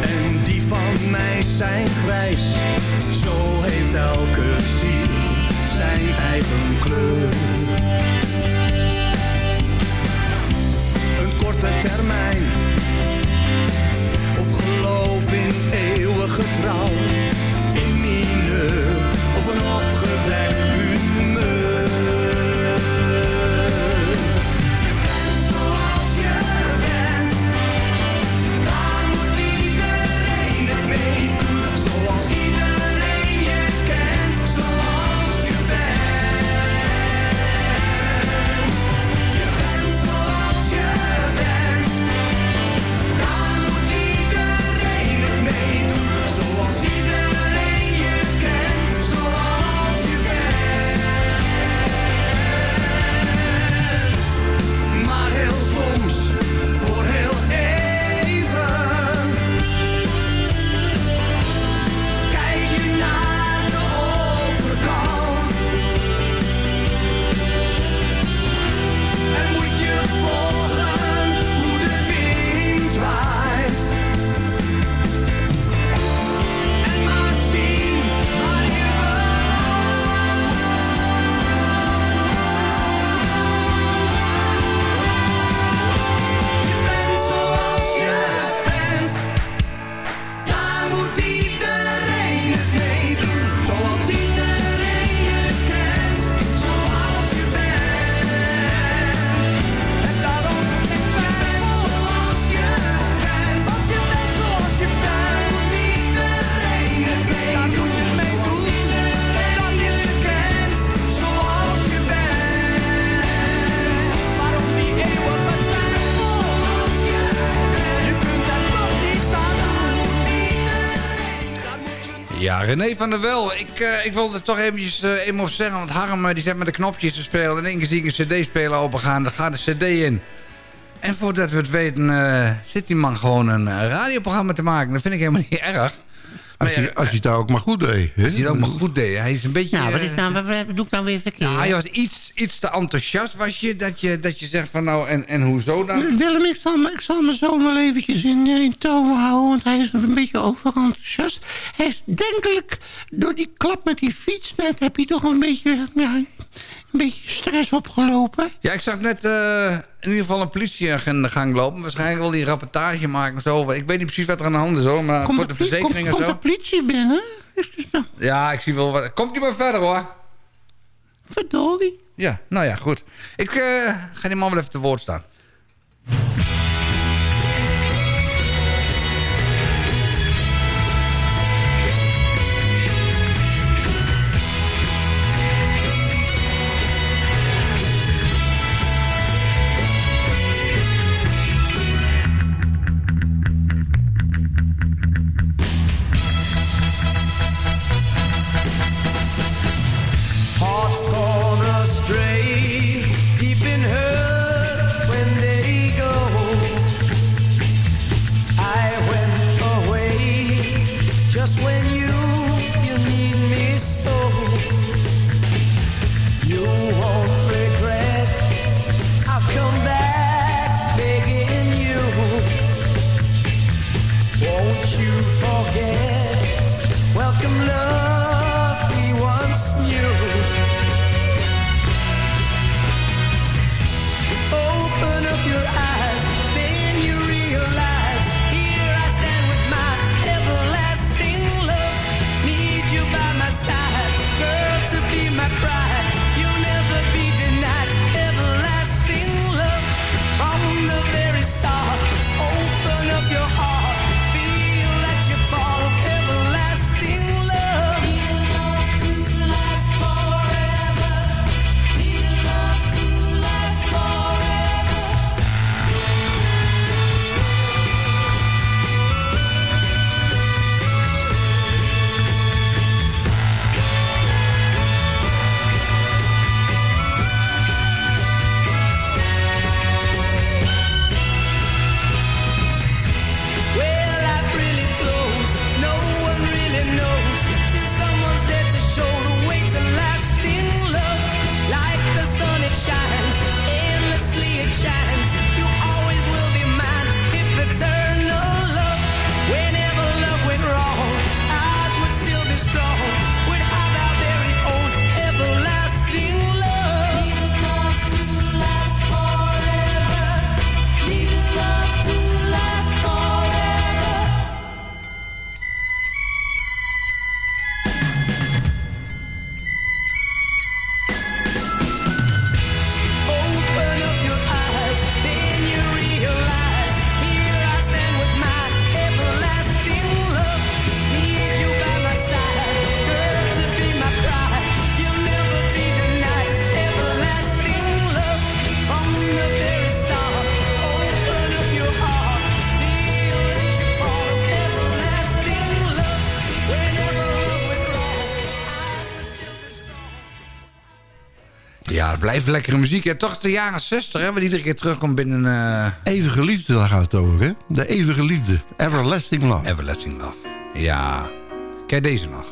En die van mij zijn grijs. Zo heeft elke ziel zijn eigen kleur. Een korte termijn. Of geloof in eeuwige trouw. In mineur of een op Ja, René van der Wel. Ik, eh, ik wilde toch eventjes eh, even zeggen. Want Harm eh, die zit met de knopjes te spelen. En één keer zie ik een cd-speler opengaan. Dan gaat de cd in. En voordat we het weten zit die man gewoon een radioprogramma te maken. Dat vind ik helemaal niet erg. Als je, als je het daar ook maar goed deed. hè? Als hij het ook maar goed deed. Hij is een beetje... Nou, wat is eh, nou, wat, wat doe ik nou weer verkeerd? ja, hij was iets, iets te enthousiast, was je dat, je. dat je zegt van nou, en, en hoezo dan? Willem, ik zal, me- ik zal mijn zoon wel eventjes in, eh, in toom houden, want hij is een beetje overenthousiast. Hij is denkelijk, door die klap met die fiets, net heb je toch een beetje, ja, een beetje stress opgelopen. Ja, ik zag net eh, in ieder geval een politieagent in de gang lopen. Waarschijnlijk wil hij een rapportage maken en zo. Ik weet niet precies wat er aan de hand is hoor, maar voor de, verzekering komt, en zo. komt de politie binnen? Ja, ik zie wel wat. Komt u maar verder hoor. Verdorie. Ja, nou ja, goed. Ik eh, ga die man wel even te woord staan. Blijft lekkere muziek. Ja, toch de jaren 60, hè, waar iedere keer terugkomt binnen... eh Eeuwige liefde, daar gaat het over, hè? De eeuwige liefde. Everlasting love. Everlasting love. Ja. Kijk deze nog.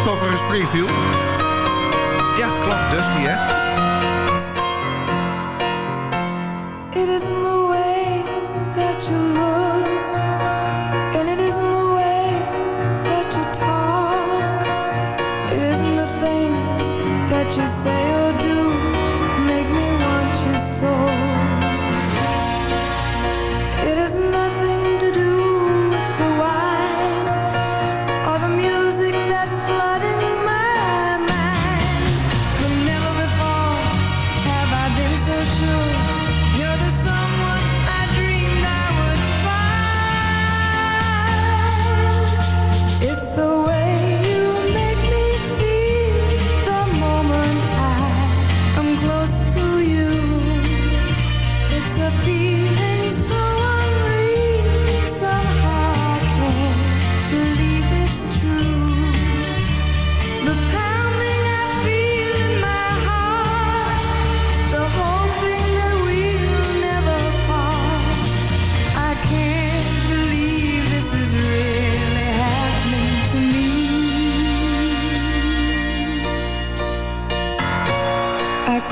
Stoffige Springfield. Ja, klopt. Dusty, hè?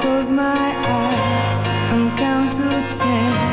close my eyes and count to ten.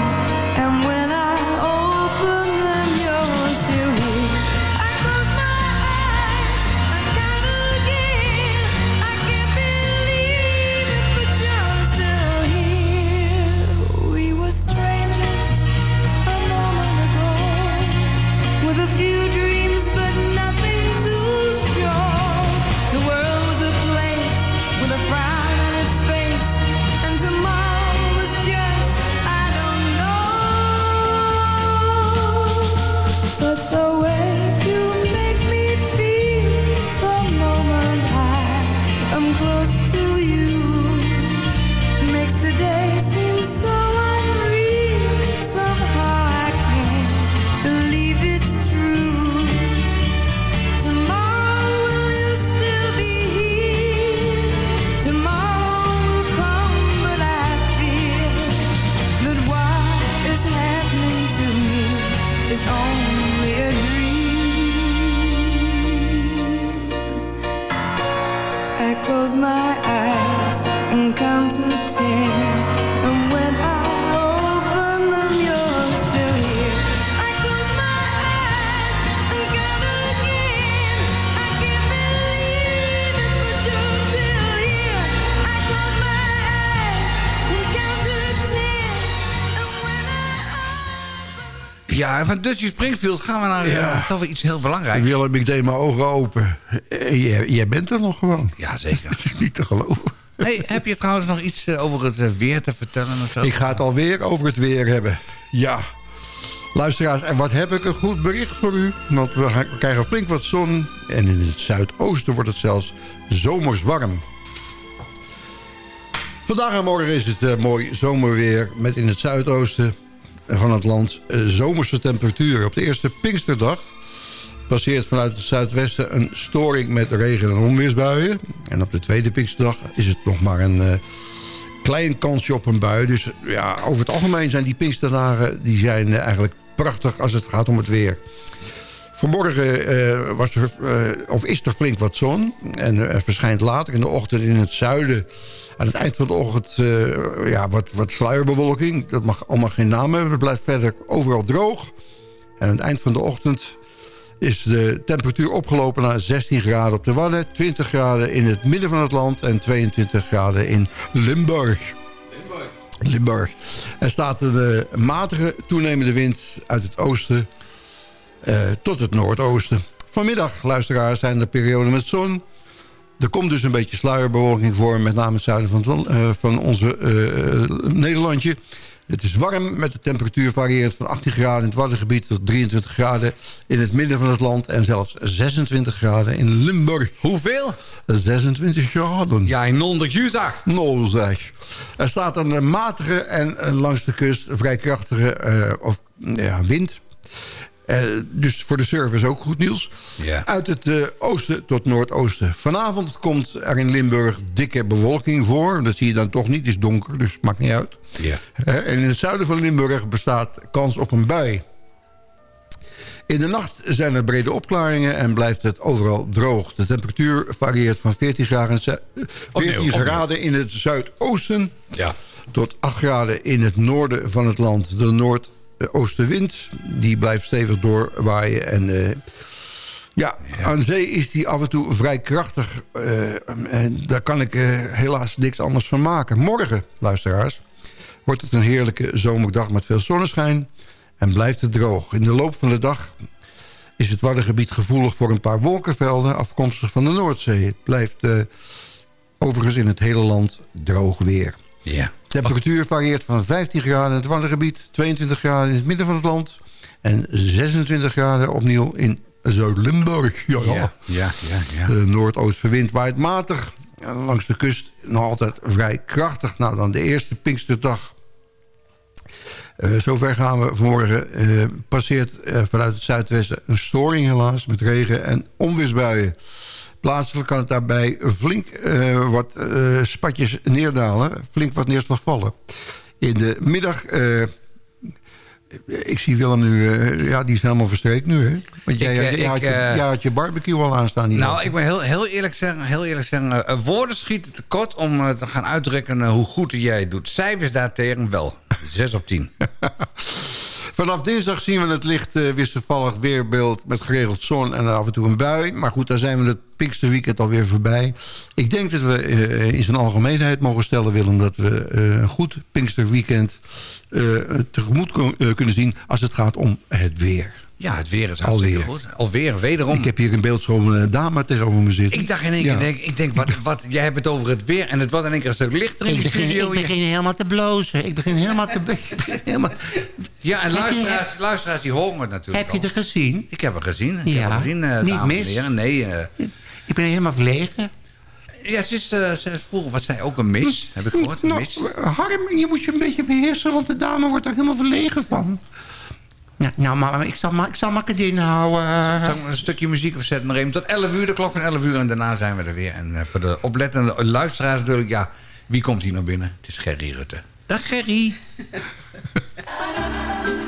Ja, en van Dutchie Springfield gaan we naar eh, toch weer iets heel belangrijks. Willem, ik deed mijn ogen open. Eh, Jij, jij bent er nog gewoon. Ja, zeker. [LAUGHS] Niet te geloven. Hey, heb je trouwens nog iets eh, over het eh, weer te vertellen of zo? Ik ga het alweer over het weer hebben. Ja. Luisteraars, en wat heb ik een goed bericht voor u. Want we, gaan- we krijgen flink wat zon. En in het zuidoosten wordt het zelfs zomers warm. Vandaag en morgen is het mooi zomerweer. Met in het zuidoosten van het land eh, zomerse temperaturen. Op de eerste Pinksterdag passeert vanuit het zuidwesten een storing met regen- en onweersbuien. En op de tweede Pinksterdag is het nog maar een eh, klein kansje op een bui. Dus ja, over het algemeen zijn die Pinksterdagen die zijn eh, eigenlijk prachtig als het gaat om het weer. Vanmorgen was er, of is er flink wat zon. En er verschijnt later in de ochtend in het zuiden... aan het eind van de ochtend eh, ja, wat, wat sluierbewolking. Dat mag allemaal geen naam hebben. Het blijft verder overal droog. En aan het eind van de ochtend is de temperatuur opgelopen naar 16 graden op de Wadden... 20 graden in het midden van het land... en 22 graden in Limburg. Limburg. Er staat een eh, matige toenemende wind uit het oosten eh, tot het noordoosten. Vanmiddag, luisteraars, zijn er perioden met zon. Er komt dus een beetje sluierbewolking voor, met name het zuiden van, eh, van onze eh, Nederlandje. Het is warm met de temperatuur variërend van 18 graden in het Waddengebied tot 23 graden in het midden van het land en zelfs 26 graden in Limburg. Hoeveel? 26 graden. Ja, in 100 Utah. Nou zeg. Er staat een matige en eh, langs de kust vrij krachtige of, ja, wind. Eh, dus voor de service ook goed nieuws. Ja. Uit het eh, oosten tot noordoosten. Vanavond komt er in Limburg dikke bewolking voor. Dat zie je dan toch niet, het is donker, dus maakt niet uit. Ja. Eh, en in het zuiden van Limburg bestaat kans op een bui. In de nacht zijn er brede opklaringen en blijft het overal droog. De temperatuur varieert van 14 graden, in het zu- 14 opnieuw. graden in het zuidoosten... Ja. tot 8 graden in het noorden van het land. De noordoostenwind die blijft stevig doorwaaien. En eh, ja, aan zee is die af en toe vrij krachtig. eh, en daar kan ik eh, helaas niks anders van maken. Morgen, luisteraars, wordt het een heerlijke zomerdag met veel zonneschijn. En blijft het droog. In de loop van de dag is het Waddengebied gevoelig voor een paar wolkenvelden... afkomstig van de Noordzee. Het blijft eh, overigens in het hele land droog weer. Ja. Temperatuur varieert van 15 graden in het Waddengebied... 22 graden in het midden van het land... en 26 graden opnieuw in Zuid-Limburg. Ja, ja. Ja, ja, ja. De noordoostenwind waait matig. Langs de kust nog altijd vrij krachtig. Nou, dan de eerste Pinksterdag. Eh, zover gaan we vanmorgen. Eh, passeert eh, vanuit het zuidwesten een storing helaas... met regen en onweersbuien. Plaatselijk kan het daarbij flink eh, wat eh, spatjes neerdalen. Flink wat neerslag vallen. In de middag... eh, ik zie Willem nu... ja, die is helemaal verstreekt nu, hè? Want jij, Ik, jij had, ik, je, jij had je barbecue al aanstaan. hier. Nou, ik moet heel, heel eerlijk zeggen, heel eerlijk zeggen woorden schieten tekort om te gaan uitdrukken hoe goed jij het doet. Cijfers daartegen wel. 6 op 10. [LAUGHS] Vanaf dinsdag zien we het licht eh, wisselvallig weerbeeld... met geregeld zon en af en toe een bui. Maar goed, daar zijn we het Pinksterweekend alweer voorbij. Ik denk dat we eh, in zijn algemeenheid mogen stellen, Willem... dat we eh, een goed Pinksterweekend tegemoet kunnen zien... als het gaat om het weer. Ja, het weer is hartstikke Alweer. goed. Alweer, wederom. Ik heb hier een beeld van een dame tegenover me zitten. Ik dacht in één keer, Ja. denk, ik denk wat, [LAUGHS] wat, jij hebt het over het weer... en het wordt in één keer een stuk lichter in Ik de begin, studio. ik begin helemaal te blozen. Ik begin helemaal te... [LAUGHS] ik begin helemaal... Ja, en Heb luisteraars, die horen het natuurlijk Heb je er gezien? Ik heb het gezien. Ik Ja. heb het gezien, eh, Niet mis? Nee, eh, Ik ben helemaal verlegen. ja, ze is, eh, ze vroeger, wat zei ook een mis, heb ik gehoord. Een Nou, mis. Harm, je moet je een beetje beheersen, want de dame wordt er helemaal verlegen van. Nou, nou maar ik zal, maar, ik zal maar het inhouden. Zal ik een stukje muziek opzetten nog even. Tot 11 uur, de klok van 11 uur. En daarna zijn we er weer. En eh, voor de oplettende luisteraars natuurlijk, ja, wie komt hier naar binnen? Het is Gerry Rutte. Dag Gerry. [LAUGHS]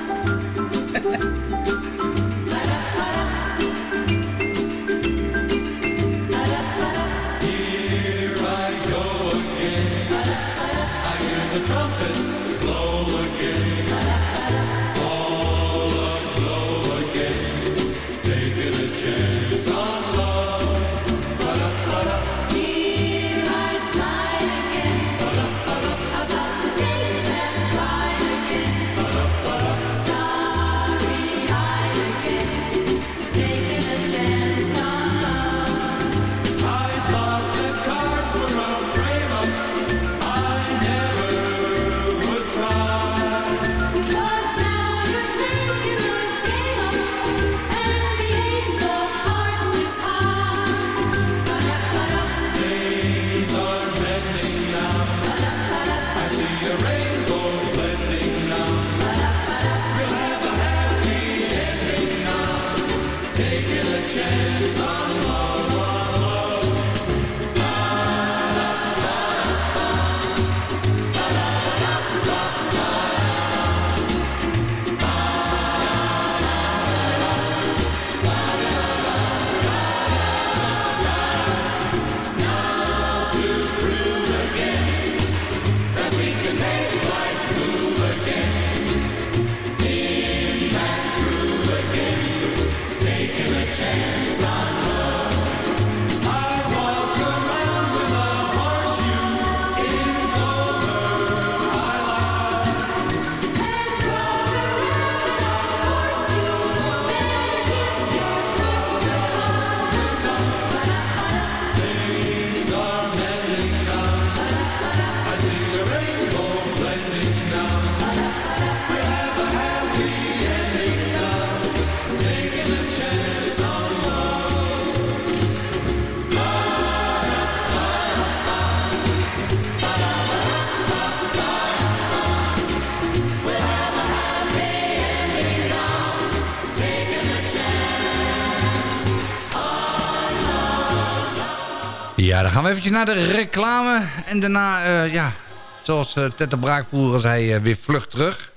eventjes naar de reclame. En daarna, eh, ja, zoals Ted de Braak vroeger zei, eh, weer vlug terug.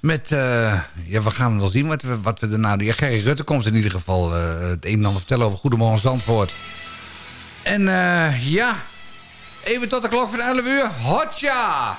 Met, ja, we gaan wel zien wat we, wat we daarna doen. Ja, Gerry Rutte komt in ieder geval het een en ander vertellen over Goedemorgen Zandvoort. En ja, even tot de klok van 11 uur. Hotja!